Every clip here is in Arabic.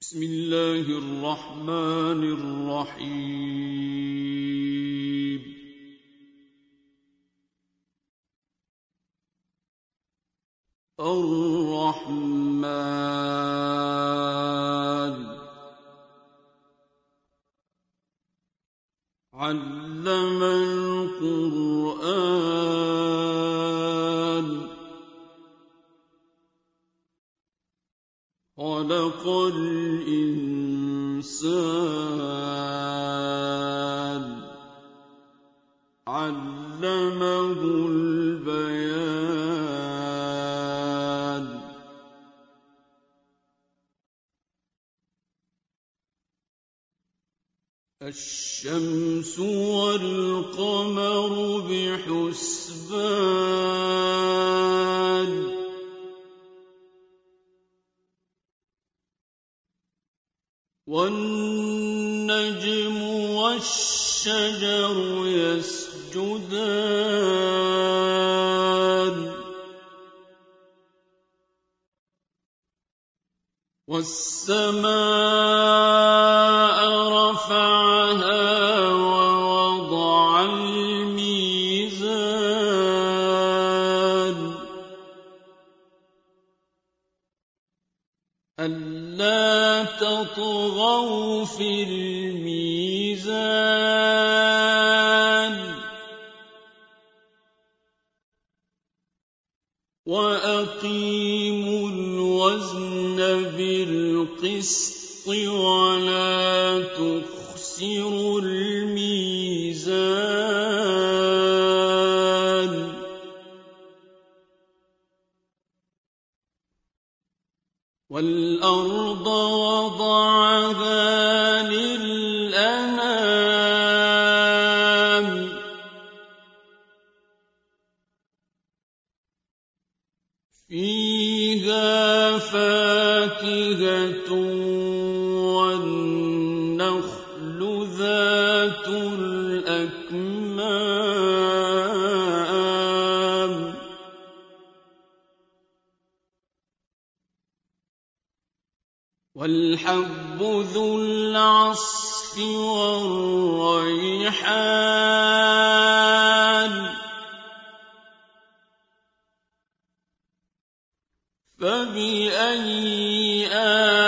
بسم الله الرحمن الرحيم. الرحمن. علم القرآن. خلق الإنسان. علمه البيان. الشمس والقمر بحسبان. والنجم والشجر يسجدان. والسماء رفعها في الميزان. وأقيموا الوزن بالقسط ولا تخسروا والأرض وضعها والحب ذو العصف والريحان. فبأي آلاء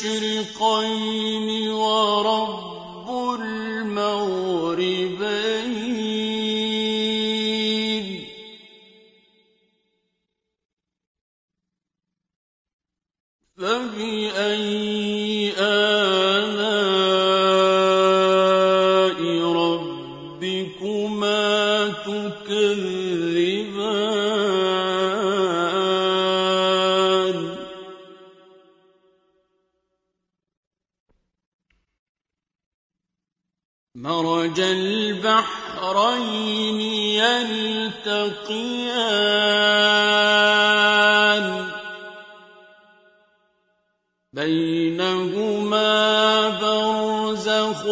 المشرقين ورب المغربين يلتقيان بينهما برزخ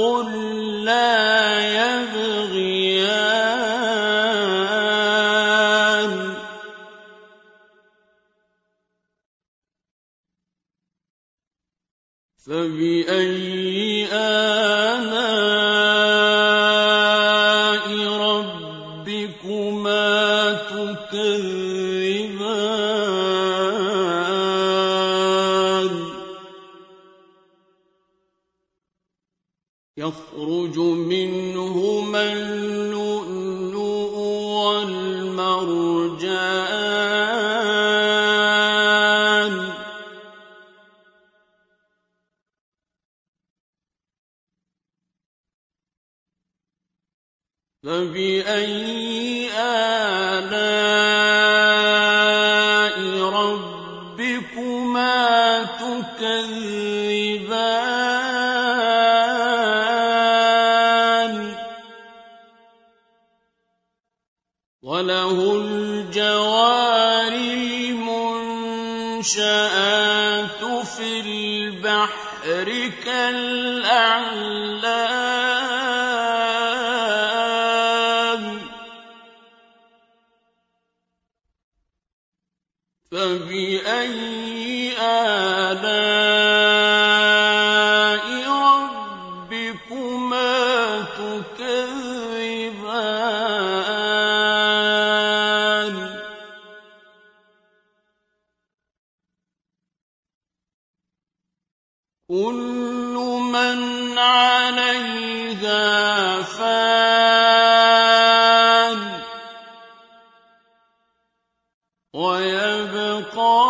يخرج منهما اللؤلؤ والمرجان. فبأي آلاء السَّمَاوَاتُ فِي الْبَحْرِ كَالْأَعْلَامِ. ويبقى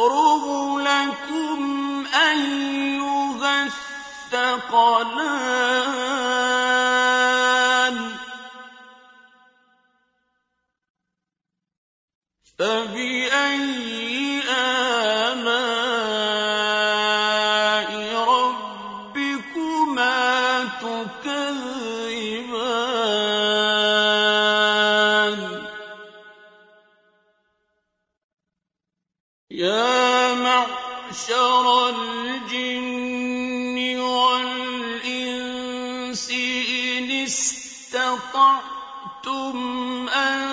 يَكْرُهُ لَكُمْ أَيُّهَا الثَّقَلَانِ. أَرَدتُّمْ أَن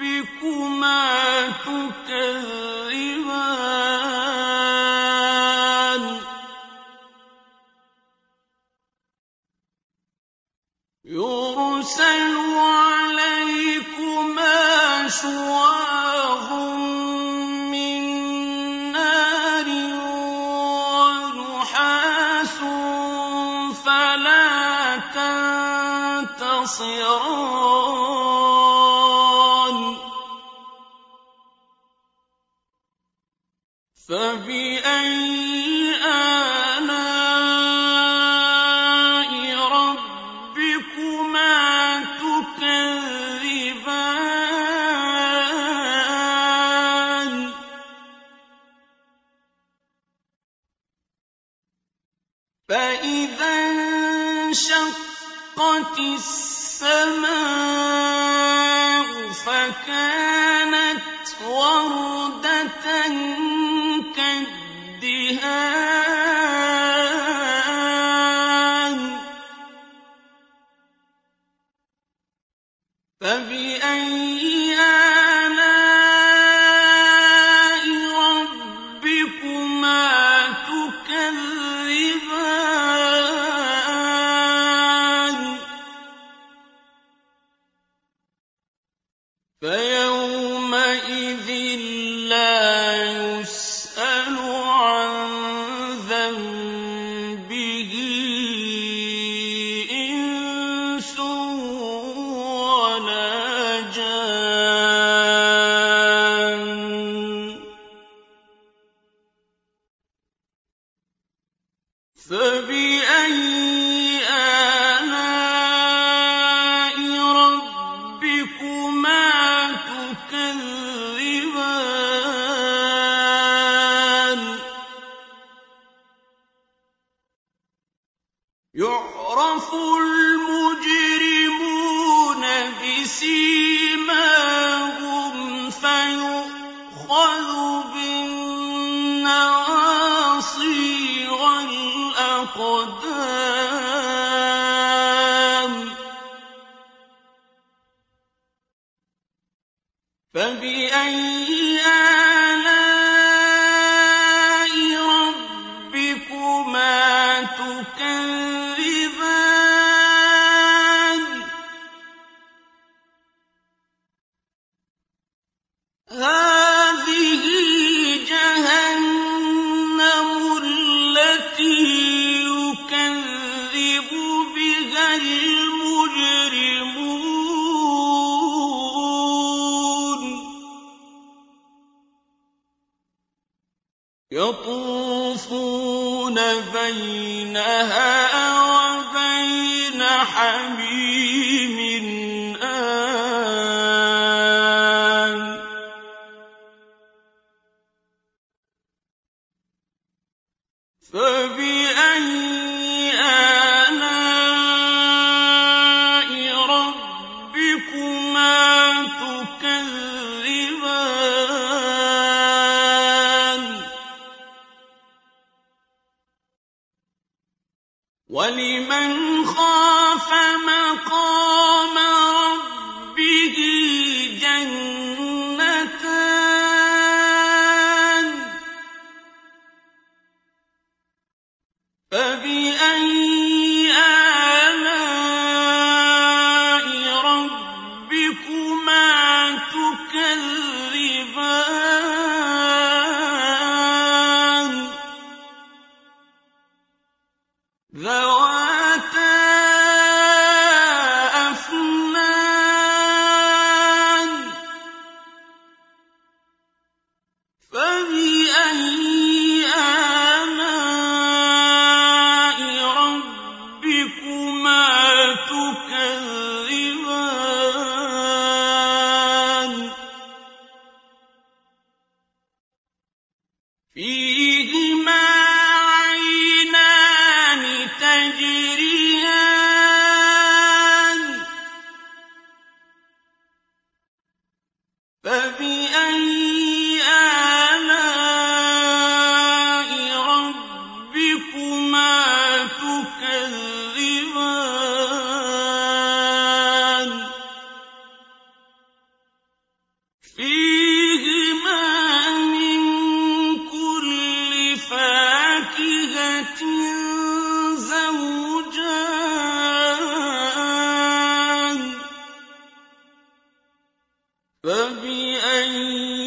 ربكما تكذبان. فَبِأَيِّ فَبِأَيِّ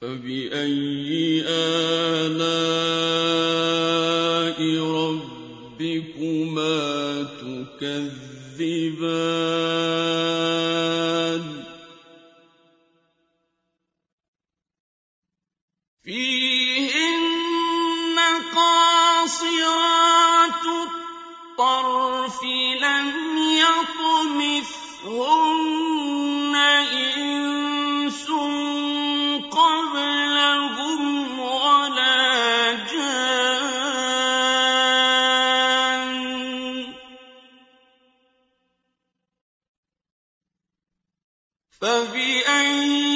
فبأي آلاء ربكما تكذبان فيهن قاصرات الطرف لم يطمثهن فبأي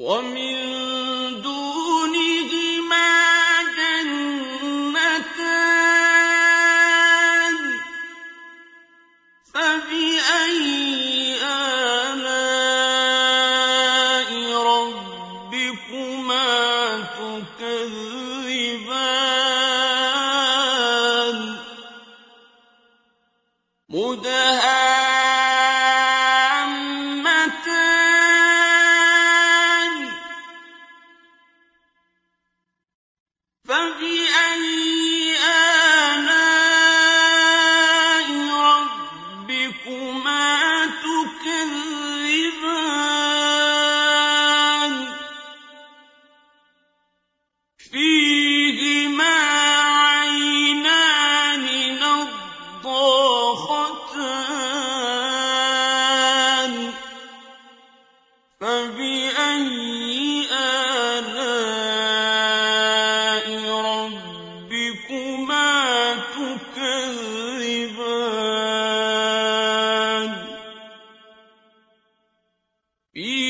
ومن فبأي في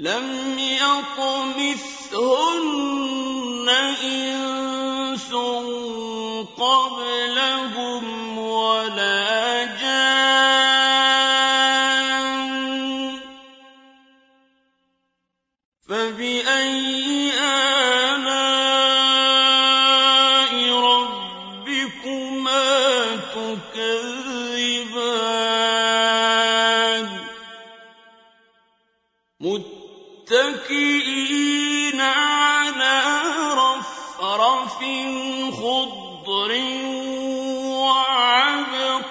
لم يطمثهن إنس قبلهم ولا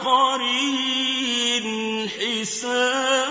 قرين حساب